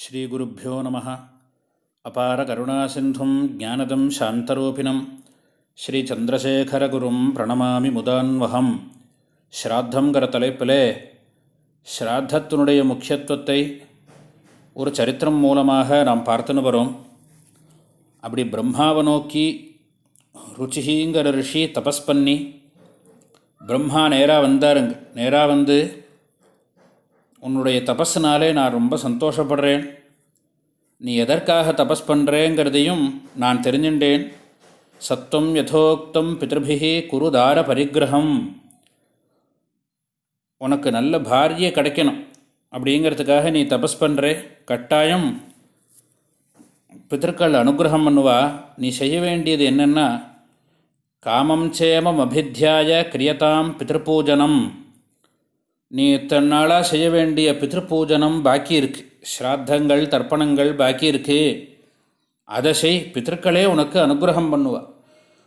ஸ்ரீகுருப்போ நம. அபார கருணாசிந்தும் ஜானதம் சாந்தரூபிணம். ஸ்ரீச்சந்திரசேகரகுரும் பிரணமாமி முதான்வகம் ஸ்ராத்தங்கிற தலைப்பிலே ஸ்ராத்தத்தினுடைய முக்கியத்துவத்தை ஒரு சரித்திரம் மூலமாக நாம் பார்த்துன்னு வரோம். அப்படி பிரம்மாவை நோக்கி ருச்சிகிங்கிற ரிஷி தபஸ் பண்ணி பிரம்மா நேராக வந்தாருங்க. நேராக வந்து உன்னுடைய தபஸ்னாலே நான் ரொம்ப சந்தோஷப்படுறேன். நீ எதற்காக தபஸ் பண்ணுறேங்கிறதையும் நான் தெரிஞ்சுட்டேன் சத்துவம் யதோக்தம் பிதர்பிகி குருதார பரிகிரகம் உனக்கு நல்ல பாரியை கிடைக்கணும். அப்படிங்கிறதுக்காக நீ தபஸ் பண்ணுறே கட்டாயம் பிதற்கள் அனுகிரகம் பண்ணுவா. நீ செய்ய வேண்டியது என்னென்னா காமம் சேமம் அபித்தியாய கிரியதாம் பிதற்பூஜனம் நீ இத்தனை நாளாக செய்ய வேண்டிய பித்ருபூஜனம் பாக்கி இருக்குது ஸ்ராத்தங்கள் தர்ப்பணங்கள் பாக்கி இருக்குது அதை செய். பித்திருக்களே உனக்கு அனுகிரகம் பண்ணுவா.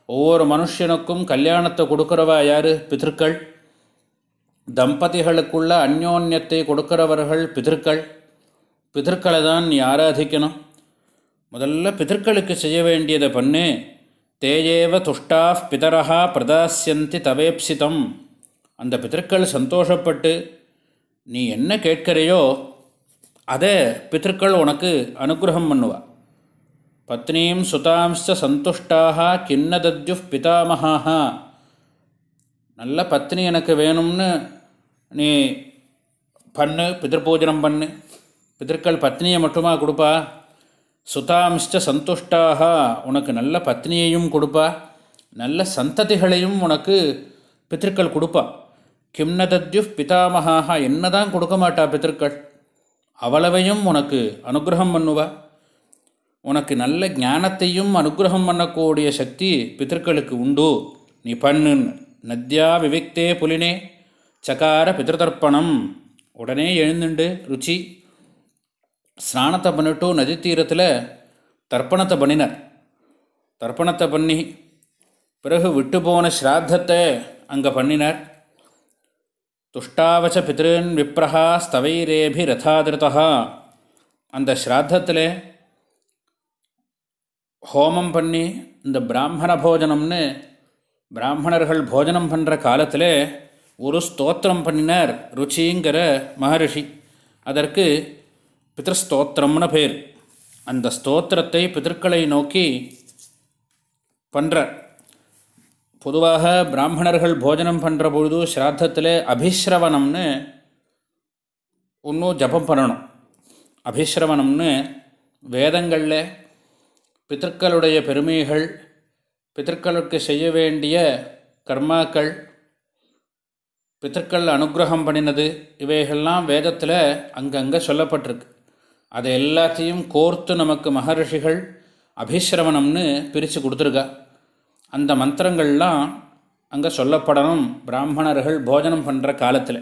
ஒவ்வொரு மனுஷனுக்கும் கல்யாணத்தை கொடுக்குறவா யார்? பித்திருக்கள் தம்பதிகளுக்குள்ள அந்யோன்யத்தை கொடுக்கிறவர்கள் பிதற்கள் பிதற்களை தான் நீ ஆராதிக்கணும். முதல்ல பிதர்களுக்கு செய்ய வேண்டியதை பண்ணு. தேயேவ துஷ்டா பிதரா பிரதாசியந்தி தவேப்சிதம். அந்த பித்தர்கள் சந்தோஷப்பட்டு நீ என்ன கேட்கிறையோ அதை பித்தர்கள் உனக்கு அனுகிரகம் பண்ணுவா. பத்னீம் சுதாம்ச சந்துஷ்டாக கிண்ணதத்யு பிதாமகாக நல்ல பத்னி எனக்கு வேணும்னு நீ பண்ணு பிதற்பூஜனம் பண்ணு. பிதற்கள் பத்னியை மட்டுமா கொடுப்பா? சுதாம்ச சந்துஷ்டாக உனக்கு நல்ல பத்னியையும் கொடுப்பா. நல்ல சந்ததிகளையும் உனக்கு பித்திருக்கள் கொடுப்பா. கிம்னதத்யு பிதாமகாக என்ன தான் கொடுக்க மாட்டா பித்திருக்கள்? அவ்வளவையும் உனக்கு அனுகிரகம் பண்ணுவா? உனக்கு நல்ல ஞானத்தையும் அனுகிரகம் பண்ணக்கூடிய சக்தி பித்திருக்களுக்கு உண்டு. நீ பண்ணுன்னு நத்யா விவிக்தே புலினே. சகார பித்திருதர்ப்பணம் உடனே எழுந்துண்டு ருச்சி. ஸ்நானத்தை பண்ணிட்டு நதி தீரத்தில் தர்ப்பணத்தை பண்ணினர். தர்ப்பணத்தை பண்ணி பிறகு விட்டு போன ஸ்ராத்தத்தை அங்கே பண்ணினார். துஷ்டாவச்ச பித்ருன் விப்ரஹா ஸ்தவைரேபி ரதாதிருத்தா அந்த ஸ்ராத்தத்தில் ஹோமம் பண்ணி இந்த பிராமண போஜனம்னு பிராமணர்கள் போஜனம் பண்ணுற காலத்தில் ஒரு ஸ்தோத்திரம் பண்ணினார் ருச்சிங்கிற மகரிஷி. அதற்கு பித்ருஸ்தோத்திரம்னு பேர். அந்த ஸ்தோத்திரத்தை பிதற்களை நோக்கி பண்ணுறார் பொதுவாக பிராமணர்கள் போஜனம் பண்ணுற பொழுது ஸ்ராத்தத்தில் அபிஸ்ரவணம்னு ஒன்றும் ஜபம் பண்ணணும். அபிஸ்ரவணம்னு வேதங்களில் பித்தர்களுடைய பெருமைகள் பித்தர்களுக்கு செய்ய வேண்டிய கர்மாக்கள் பித்தர்கள் அனுகிரகம் பண்ணினது இவைகள்லாம் வேதத்தில் அங்கங்கே சொல்லப்பட்டிருக்கு. அதை எல்லாத்தையும் கோர்த்து நமக்கு மகரிஷிகள் அபிஸ்ரவணம்னு பிரித்து கொடுத்துருக்கா. அந்த மந்திரங்கள்லாம் அங்கே சொல்லப்படணும். பிராமணர்கள் போஜனம் பண்ணுற காலத்தில்.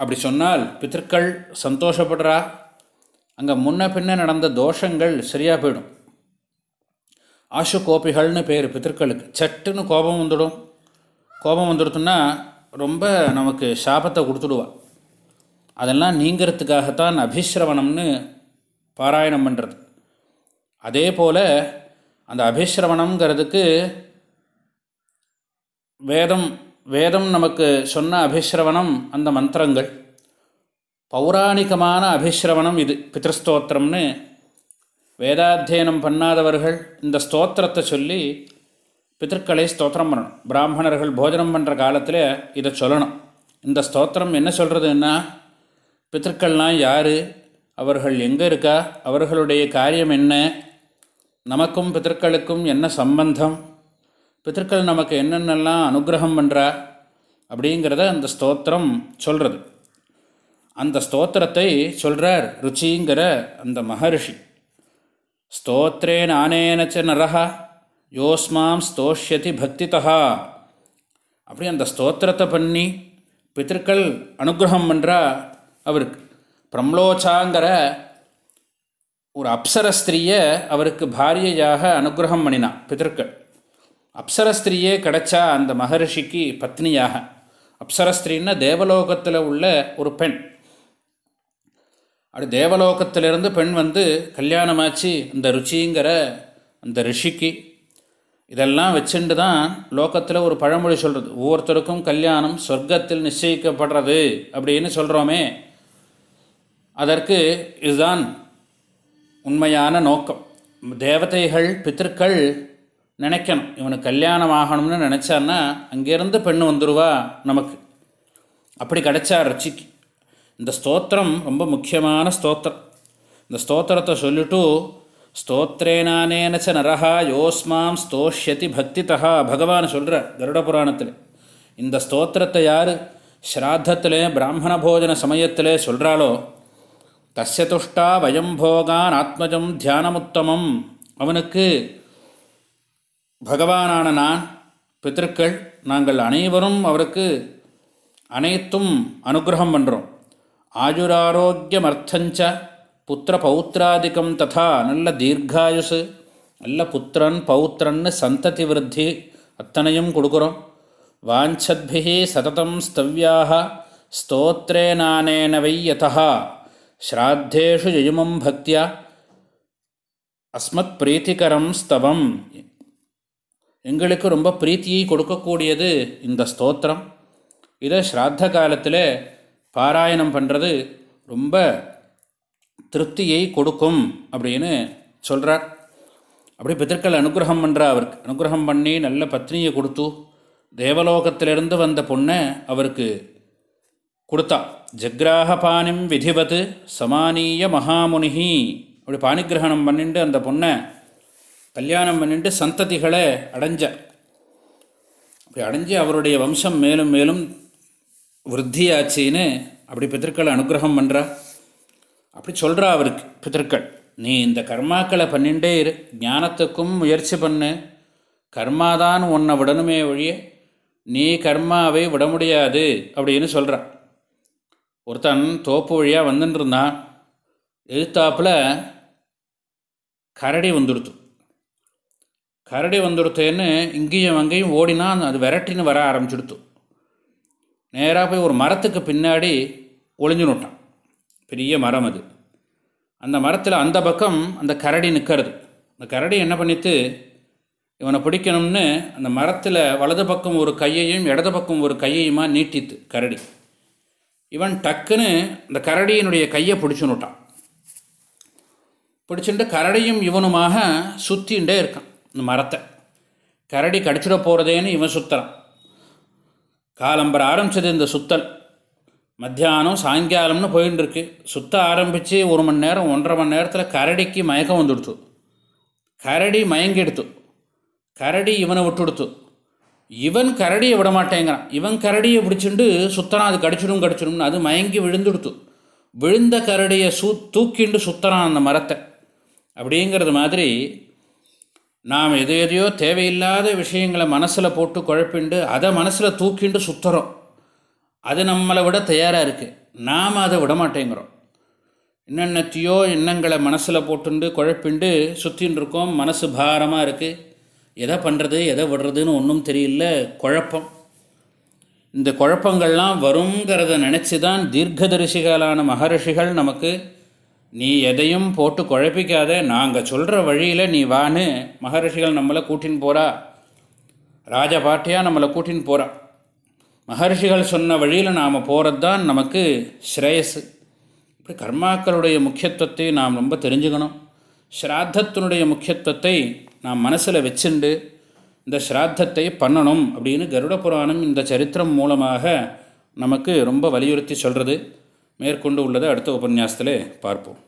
அப்படி சொன்னால் பித்தர்கள் சந்தோஷப்படுறா. அங்கே முன்ன பின்ன நடந்த தோஷங்கள் சரியாக போயிடும். ஆசு கோபிகள்னு பேர் பித்தர்களுக்கு சட்டுன்னு கோபம் வந்துடும். கோபம் வந்துடுத்துன்னா ரொம்ப நமக்கு சாபத்தை கொடுத்துடுவா. அதெல்லாம் நீங்கிறதுக்காகத்தான் அபிஸ்ரவணம்னு பாராயணம் பண்ணுறது அதே போல் அந்த அபிஸ்ரவணங்கிறதுக்கு வேதம் வேதம் நமக்கு சொன்ன அபிஸ்ரவணம் அந்த மந்திரங்கள். பௌராணிகமான அபிஸ்ரவணம் இது பித்ருஸ்தோத்திரம்னு. வேதாத்தியனம் பண்ணாதவர்கள் இந்த ஸ்தோத்திரத்தை சொல்லி பித்திருக்களை ஸ்தோத்திரம் பண்ணணும். பிராமணர்கள் போஜனம் பண்ணுற காலத்தில் இதை சொல்லணும். இந்த ஸ்தோத்திரம் என்ன சொல்கிறதுன்னா பித்திருக்கள்லாம் யார்? அவர்கள் எங்கே இருக்கா? அவர்களுடைய காரியம் என்ன? நமக்கும் பித்தர்களுக்கும் என்ன சம்பந்தம்? பித்தர்கள் நமக்கு என்னென்னலாம் அனுகிரகம் பண்ணுறா அப்படிங்கிறத அந்த ஸ்தோத்திரம் சொல்கிறது அந்த ஸ்தோத்திரத்தை சொல்கிறார் ருச்சிங்கிற அந்த மகர்ஷி. ஸ்தோத்திரே நானேனச்ச நரஹா யோஸ்மாம் ஸ்தோஷ்யதி பக்திதா அப்படி அந்த ஸ்தோத்திரத்தை பண்ணி பித்திருக்கள் அனுகிரகம் பண்ணுறா அவருக்கு. பிரம்லோச்சாங்கிற ஒரு அப்சர ஸ்திரீயை அவருக்கு பாரியையாக அனுகிரகம் பண்ணினான் பிதர்கள். அப்சர ஸ்திரீயே கிடைச்சா அந்த மகரிஷிக்கு பத்னியாக. அப்சர ஸ்திரீன்னா தேவலோகத்தில் உள்ள ஒரு பெண். அப்படி தேவலோகத்திலிருந்து பெண் வந்து கல்யாணமாச்சு அந்த ருச்சிங்கிற அந்த ரிஷிக்கு. இதெல்லாம் வச்சுட்டு தான் லோகத்தில் ஒரு பழமொழி சொல்கிறது ஒவ்வொருத்தருக்கும் கல்யாணம் சொர்க்கத்தில் நிச்சயிக்கப்படுறது அப்படின்னு சொல்கிறோமே அதற்கு இதுதான் உண்மையான நோக்கம். தேவதைகள் பித்திருக்கள் நினைக்கணும். இவனுக்கு கல்யாணம் ஆகணும்னு நினச்சான்னா அங்கேருந்து பெண்ணு வந்துடுவா நமக்கு. அப்படி கிடைச்சா ருச்சிக்கு இந்த ஸ்தோத்திரம் ரொம்ப முக்கியமான ஸ்தோத்திரம். இந்த ஸ்தோத்திரத்தை சொல்லிட்டு ஸ்தோத்ரேனானேனச்ச நரஹா யோஸ்மாம் ஸ்தோஷ்யதி பக்தித்தா பகவான் சொல்கிற கருட புராணத்தில். இந்த ஸ்தோத்திரத்தை யார் ஸ்ராத்தத்தில் பிராமண போஜன சமயத்தில் சொல்கிறாளோ தஸ்ய துஷ்டா வயம் போகான் ஆத்மஜம் தியானமுத்தமம். அவனுக்கு பகவானான நான் பித்திருக்கள் நாங்கள் அனைவரும் அவருக்கு அனைத்தும் அனுகிரகம் பண்ணுறோம் ஆயுராரோக்கியமர்த்தஞ்ச புத்திர பௌத்திராதிக்கம் ததா நல்ல தீர்காயுசு. நல்ல புத்திரன் பௌத்திரன்னு சந்ததி விருத்தி அத்தனையும் கொடுக்குறோம். வாஞ்சத்பிஹி சததம் ஸ்தவ்யாக ஸ்தோத்ரேனானேன வை ஸ்ராத்தேஷு யஜுமம் பக்தியா அஸ்மத் பிரீத்திகரம் ஸ்தவம் எங்களுக்கு ரொம்ப பிரீத்தியை கொடுக்கக்கூடியது இந்த ஸ்தோத்திரம். இதை ஸ்ராத்த காலத்தில் பாராயணம் பண்ணுறது ரொம்ப திருப்தியை கொடுக்கும் அப்படின்னு சொல்கிறார் அப்படி பித்தர்கள் அனுகிரகம் பண்ணுறா அவருக்கு அனுகிரகம் பண்ணி நல்ல பத்னியை கொடுத்து தேவலோகத்திலிருந்து வந்த பொண்ணை அவருக்கு கொடுத்தா ஜக்ராக பாணிம் விதிவத் சமானீய மகாமுனிஹி. அப்படி பாணிகிரகணம் பண்ணிட்டு அந்த பொண்ணை கல்யாணம் பண்ணிட்டு சந்ததிகளை அடைஞ்ச. அப்படி அடைஞ்சு அவருடைய வம்சம் மேலும் மேலும் விருத்தியாச்சின்னு அப்படி பித்திருக்களை அனுகிரகம் பண்ணுறா அப்படி சொல்கிறா அவருக்கு பித்திருக்கள் நீ இந்த கர்மாக்களை பண்ணிண்டே இரு. ஞானத்துக்கும் முயற்சி பண்ணு. கர்மாதான் உன்னை விடணுமே ஒழிய நீ கர்மாவை விட முடியாது. அப்படின்னு சொல்கிறான் ஒருத்தன் தோப்பு வழியாக வந்துட்டு இருந்தான் எழுத்தாப்பில் கரடி வந்துடுத்து. கரடி வந்துடுத்தேன்னு இங்கேயும் அங்கேயும் ஓடினா அது விரட்டின்னு வர ஆரம்பிச்சுடுத்து. நேராக போய் ஒரு மரத்துக்கு பின்னாடி ஒளிஞ்சு நோட்டான். பெரிய மரம் அது. அந்த மரத்தில் அந்த பக்கம் அந்த கரடி நிற்கிறது அந்த கரடி என்ன பண்ணித்து இவனை பிடிக்கணும்னு அந்த மரத்தில் வலது பக்கம் ஒரு கையையும் இடது பக்கம் ஒரு கையையுமா நீட்டித்து கரடி. இவன் டக்குன்னு இந்த கரடியினுடைய கையை பிடிச்சுன்னுட்டான் பிடிச்சுட்டு கரடியும் இவனுமாக சுற்றின்ண்டே இருக்கான் இந்த மரத்தை. கரடி கடிச்சிட போகிறதேன்னு இவன் சுற்றுறான் காலம்பர ஆரம்பித்தது இந்த சுத்தல். மத்தியானம் சாயங்காலம்னு போயின்னு இருக்கு சுத்த ஆரம்பித்து ஒரு மணி நேரம் ஒன்றரை மணி நேரத்தில் கரடிக்கு மயக்கம் வந்துடுத்து. கரடி மயங்கிடுத்து. கரடி இவனை விட்டுடுத்து. இவன் கரடியை விட மாட்டேங்கிறான் இவன் கரடியை பிடிச்சிண்டு சுத்தனா அது கடிச்சிடும் கடிச்சிடும்னு அது மயங்கி விழுந்துடுத்து. விழுந்த கரடியை சூ தூக்கிண்டு சுத்தனான் அந்த மரத்தை. அப்படிங்கிறது மாதிரி நாம் எது எதையோ தேவையில்லாத விஷயங்களை மனசில் போட்டு குழப்பிண்டு அதை மனசில் தூக்கிண்டு சுற்றுறோம் அது நம்மளை விட தயாராக இருக்குது நாம் அதை விட மாட்டேங்கிறோம் என்னென்னத்தையோ எண்ணங்களை மனசில் போட்டுண்டு குழப்பிண்டு சுற்றின்னு இருக்கோம் மனசு பாரமாக இருக்குது எதை பண்ணுறது எதை விடுறதுன்னு ஒன்றும் தெரியல குழப்பம். இந்த குழப்பங்கள்லாம் வருங்கிறத நினச்சி தான் தீர்க்கதரிசிகளான மகரிஷிகள் நமக்கு நீ எதையும் போட்டு குழப்பிக்காத நாங்கள் சொல்கிற வழியில் நீ வான்னு மகரிஷிகள் நம்மளை கூட்டின்னு போகிறா ராஜபாட்டியாக நம்மளை கூட்டின்னு போகிறா மகர்ஷிகள் சொன்ன வழியில் நாம் போகிறது தான் நமக்கு ஸ்ரேயஸு இப்படி கர்மாக்களுடைய முக்கியத்துவத்தை நாம் ரொம்ப தெரிஞ்சுக்கணும். ஸ்ராத்தத்தினுடைய முக்கியத்துவத்தை நான் மனசில் வச்சுண்டு இந்த ஸ்ராத்தத்தை பண்ணணும் அப்படின்னு கருட புராணம் இந்த சரித்திரம் மூலமாக நமக்கு ரொம்ப வலியுறுத்தி சொல்கிறது மேற்கொண்டு உள்ளதை அடுத்த உபன்யாசத்தில் பார்ப்போம்.